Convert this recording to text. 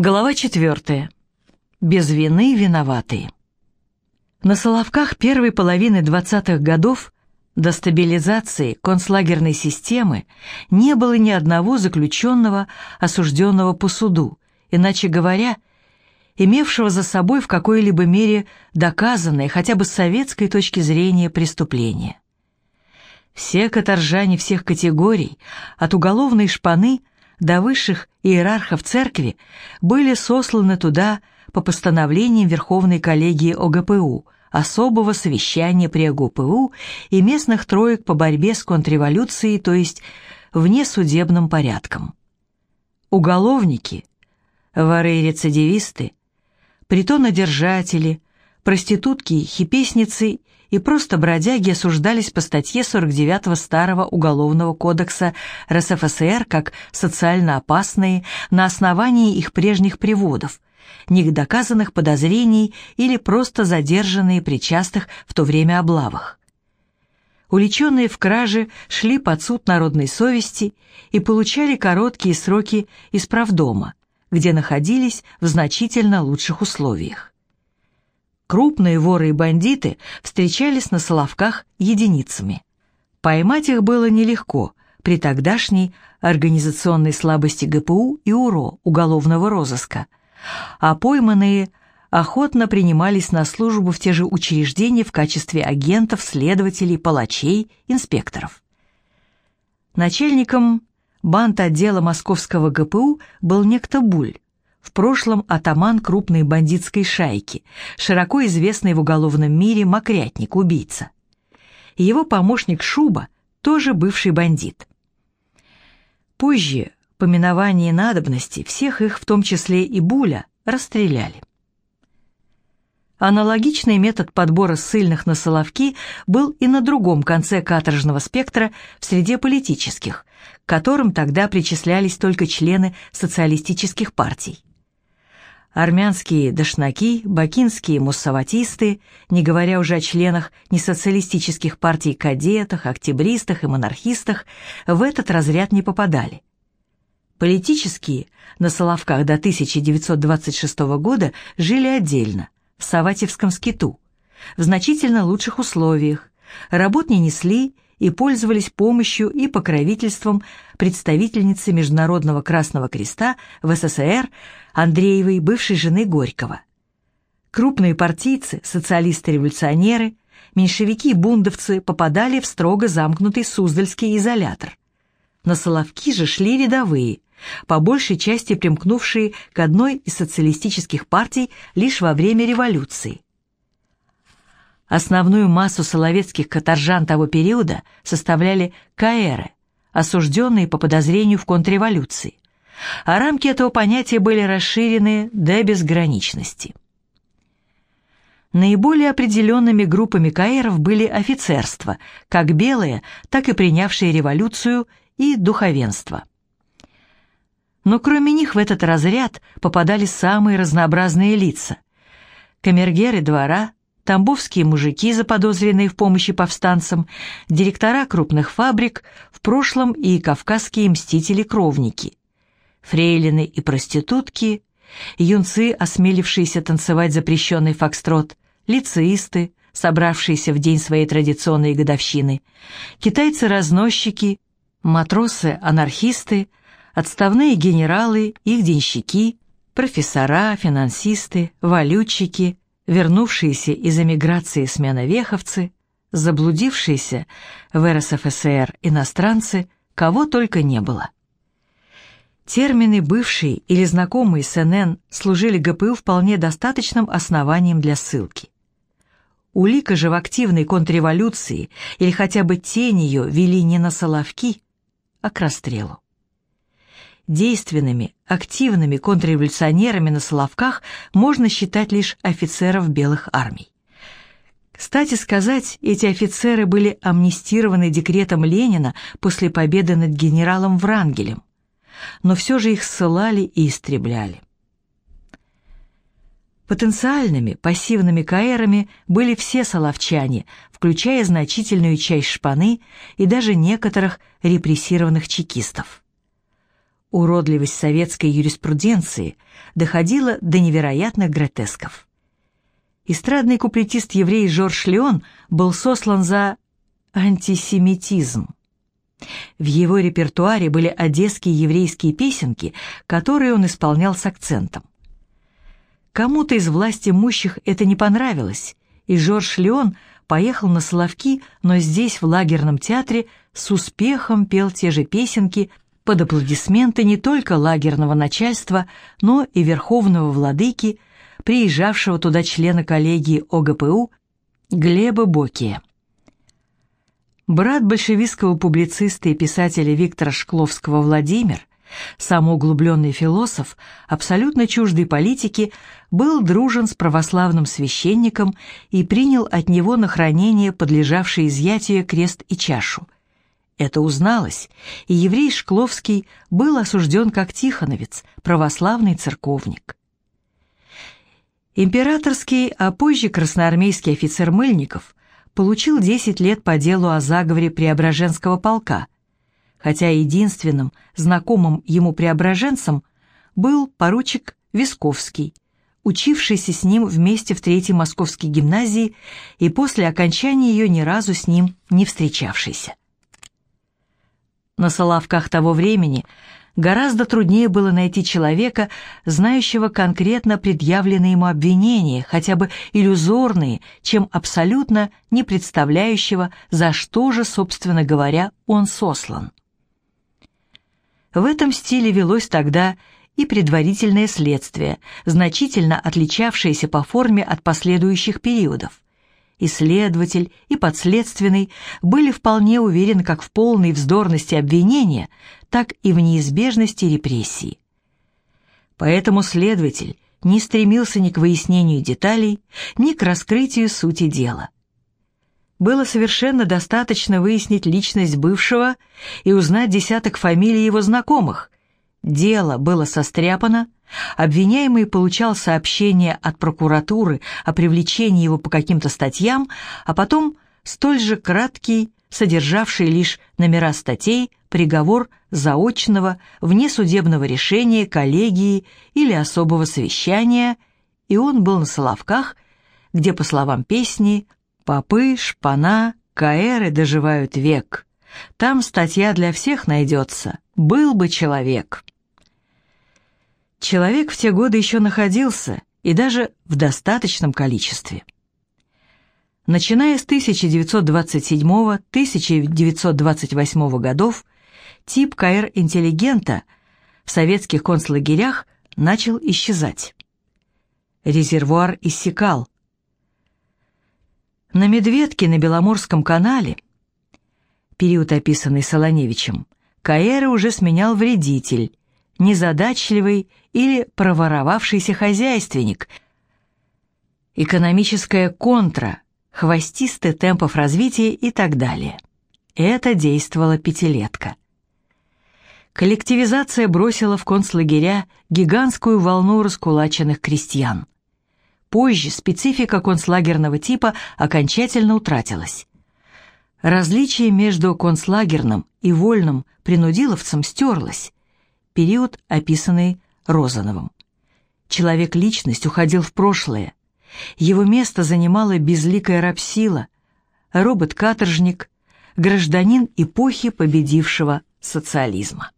Глава четвертая. Без вины виноватые. На Соловках первой половины 20-х годов до стабилизации концлагерной системы не было ни одного заключенного, осужденного по суду, иначе говоря, имевшего за собой в какой-либо мере доказанное хотя бы с советской точки зрения преступление. Все каторжане всех категорий, от уголовной шпаны до высших иерархов церкви были сосланы туда по постановлениям Верховной коллегии ОГПУ, особого совещания при ОГПУ и местных троек по борьбе с контрреволюцией, то есть внесудебным порядком. Уголовники, воры и рецидивисты, притонодержатели, проститутки, хипесницы и просто бродяги осуждались по статье 49 Старого Уголовного кодекса РСФСР как социально опасные на основании их прежних приводов, недоказанных подозрений или просто задержанные при частых в то время облавах. Уличенные в краже шли под суд народной совести и получали короткие сроки из правдома, где находились в значительно лучших условиях. Крупные воры и бандиты встречались на Соловках единицами. Поймать их было нелегко при тогдашней организационной слабости ГПУ и УРО уголовного розыска, а пойманные охотно принимались на службу в те же учреждения в качестве агентов, следователей, палачей, инспекторов. Начальником банд отдела московского ГПУ был некто Буль, в прошлом атаман крупной бандитской шайки, широко известный в уголовном мире мокрятник-убийца. Его помощник Шуба тоже бывший бандит. Позже, по миновании надобности, всех их, в том числе и Буля, расстреляли. Аналогичный метод подбора ссыльных на Соловки был и на другом конце каторжного спектра в среде политических, к которым тогда причислялись только члены социалистических партий армянские дошнаки, бакинские муссаватисты, не говоря уже о членах несоциалистических партий кадетах, октябристах и монархистах, в этот разряд не попадали. Политические на Соловках до 1926 года жили отдельно, в Саватевском скиту, в значительно лучших условиях, работ не несли и пользовались помощью и покровительством представительницы Международного Красного Креста в СССР Андреевой, бывшей жены Горького. Крупные партийцы, социалисты-революционеры, меньшевики и бундовцы попадали в строго замкнутый Суздальский изолятор. На Соловки же шли рядовые, по большей части примкнувшие к одной из социалистических партий лишь во время революции. Основную массу соловецких каторжан того периода составляли каэры, осужденные по подозрению в контрреволюции, а рамки этого понятия были расширены до безграничности. Наиболее определенными группами каэров были офицерство, как белые, так и принявшие революцию, и духовенство. Но кроме них в этот разряд попадали самые разнообразные лица. Камергеры двора, тамбовские мужики, заподозренные в помощи повстанцам, директора крупных фабрик, в прошлом и кавказские мстители-кровники, фрейлины и проститутки, юнцы, осмелившиеся танцевать запрещенный фокстрот, лицеисты, собравшиеся в день своей традиционной годовщины, китайцы-разносчики, матросы-анархисты, отставные генералы, их денщики, профессора, финансисты, валютчики, вернувшиеся из эмиграции сменовеховцы, заблудившиеся в РСФСР иностранцы, кого только не было. Термины «бывший» или «знакомый» с НН служили ГПУ вполне достаточным основанием для ссылки. Улика же в активной контрреволюции или хотя бы тень ее вели не на Соловки, а к расстрелу действенными, активными контрреволюционерами на Соловках можно считать лишь офицеров белых армий. Кстати сказать, эти офицеры были амнистированы декретом Ленина после победы над генералом Врангелем, но все же их ссылали и истребляли. Потенциальными пассивными каэрами были все соловчане, включая значительную часть шпаны и даже некоторых репрессированных чекистов. Уродливость советской юриспруденции доходила до невероятных гротесков. Эстрадный куплетист-еврей Жорж Леон был сослан за антисемитизм. В его репертуаре были одесские еврейские песенки, которые он исполнял с акцентом. Кому-то из власти имущих это не понравилось, и Жорж Леон поехал на Соловки, но здесь, в лагерном театре, с успехом пел те же песенки под аплодисменты не только лагерного начальства, но и верховного владыки, приезжавшего туда члена коллегии ОГПУ Глеба Бокия. Брат большевистского публициста и писателя Виктора Шкловского Владимир, сам углубленный философ, абсолютно чуждый политики, был дружен с православным священником и принял от него на хранение подлежавший изъятию крест и чашу. Это узналось, и еврей Шкловский был осужден как тихоновец, православный церковник. Императорский, а позже красноармейский офицер Мыльников получил 10 лет по делу о заговоре Преображенского полка, хотя единственным знакомым ему преображенцем был поручик Висковский, учившийся с ним вместе в Третьей Московской гимназии и после окончания ее ни разу с ним не встречавшийся. На Соловках того времени гораздо труднее было найти человека, знающего конкретно предъявленные ему обвинения, хотя бы иллюзорные, чем абсолютно не представляющего, за что же, собственно говоря, он сослан. В этом стиле велось тогда и предварительное следствие, значительно отличавшееся по форме от последующих периодов. И следователь, и подследственный были вполне уверены как в полной вздорности обвинения, так и в неизбежности репрессий. Поэтому следователь не стремился ни к выяснению деталей, ни к раскрытию сути дела. Было совершенно достаточно выяснить личность бывшего и узнать десяток фамилий его знакомых, Дело было состряпано, обвиняемый получал сообщение от прокуратуры о привлечении его по каким-то статьям, а потом столь же краткий, содержавший лишь номера статей, приговор заочного, внесудебного решения, коллегии или особого совещания, и он был на Соловках, где, по словам песни, «Попы, шпана, каэры доживают век». Там статья для всех найдется. Был бы человек. Человек в те годы еще находился, и даже в достаточном количестве. Начиная с 1927-1928 годов, тип КР-интеллигента в советских концлагерях начал исчезать. Резервуар иссякал. На Медведке на Беломорском канале, период описанный Солоневичем, Каэра уже сменял вредитель, незадачливый или проворовавшийся хозяйственник, экономическая контра, хвостистый темпов развития и так далее. Это действовала пятилетка. Коллективизация бросила в концлагеря гигантскую волну раскулаченных крестьян. Позже специфика концлагерного типа окончательно утратилась. Различие между концлагерным и вольным принудиловцем стерлось, период, описанный Розановым. Человек-личность уходил в прошлое. Его место занимала безликая рабсила, робот-каторжник, гражданин эпохи победившего социализма.